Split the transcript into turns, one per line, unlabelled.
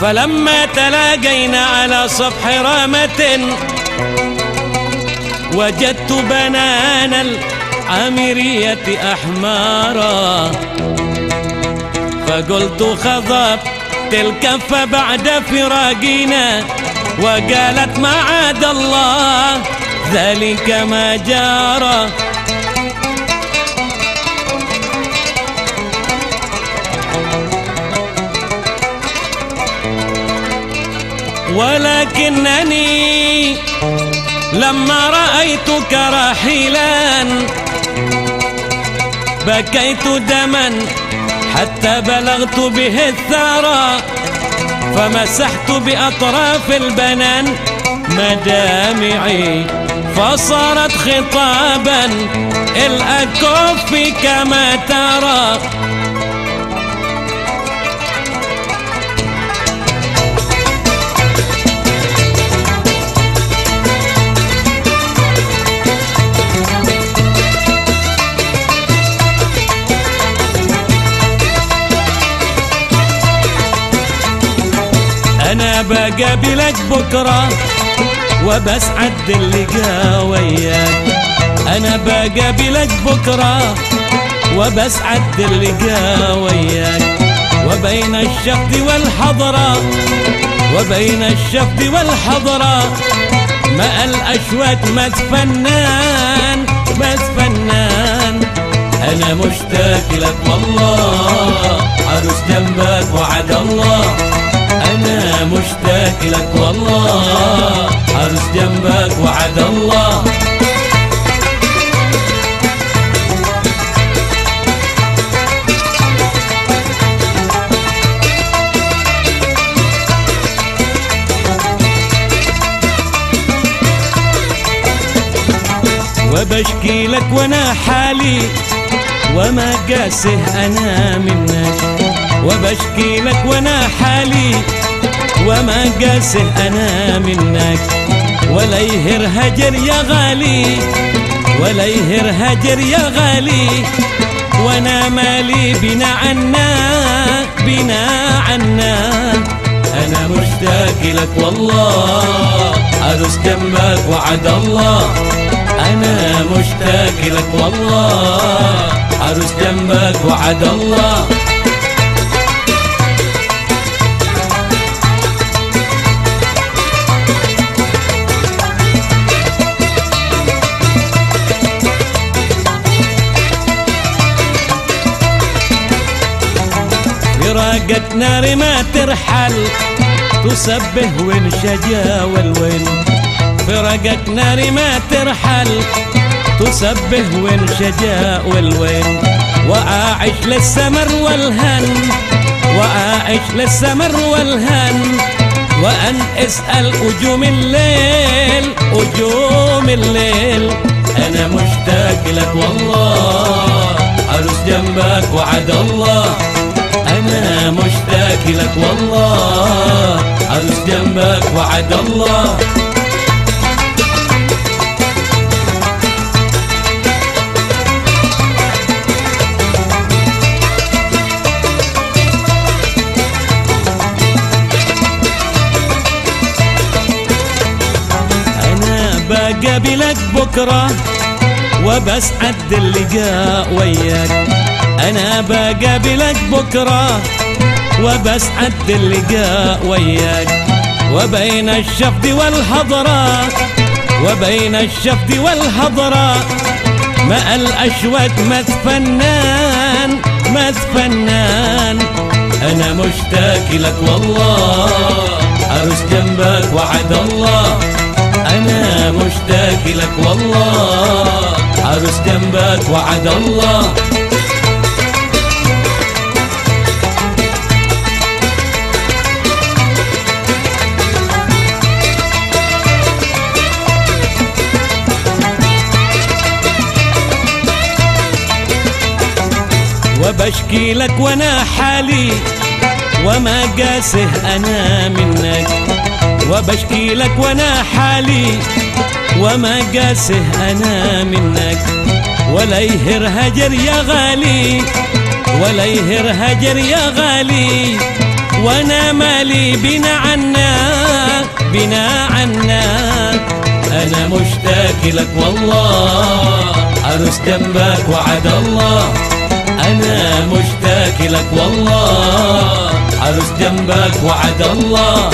فلما تلاقينا على صفح رامة وجدت بنان العامرية أحمارا. فقلت خضب تلك فبعد فراقنا وقالت معاد الله ذلك ما جرى ولكنني لما رأيتك راحلا بكيت دما حتى بلغت به الثرى فمسحت بأطراف البنان مدامعي فصارت خطابا الأكف كما ترى بقابلك بكرة وبسعد اللقاء وياك أنا بقابلك بكرة وبسعد اللقاء وياك وبين الشفد والحضرة وبين الشفد والحضرة ماء الأشواك مات فنان مات فنان أنا مشتاق لك والله عروس جنبك وعد الله. أنا مشتاق لك والله عروس جنبك وعد الله. وبشكي لك وأنا حالي وما قاسه أنا منك. وبشكي لك وأنا حالي وما قاسه أنا منك. ولا يهر هجر يا غالي. ولا يهر هجر يا غالي. وأنا مالي بنا عنا بنا عنا. أنا مشتاق لك والله. عروس جنبك وعد الله. أنا مشتاق لك والله. عروس جنبك وعد الله. فراقك نار ما ترحل تسبه وانشجا والوين فرقك نار ما ترحل تسبه وانشجا والوين وأعيش للسمر والهن وأعيش للسمر والهن. وأن أسأل أجوم الليل أجوم الليل. أنا مشتاق لك والله عروس جنبك وعد الله. أنا مشتاق لك والله عروس جنبك وعد الله. بقابلك بكرة وبسعد اللقاء وياك. أنا بقابلك بكرة وبسعد اللقاء وياك. وبين الشفد والحضرة وبين الشفد والحضرة ماء الأشواك مات فنان مات فنان أنا مشتاق لك والله عروس جنبك وعد الله. أنا مشتاق لك والله عروس جنبك وعد الله. وبشكي لك وأنا حالي وما قاسه أنا منك. وبشكي لك وأنا حالي وما قاسه أنا منك. ولا يهر هجر يا غالي ولا يهر هجر يا غالي. وأنا مالي بنا عنا بنا عنا. أنا مشتاق لك والله عروس جنبك وعد الله. أنا مشتاق لك والله عروس جنبك وعد الله.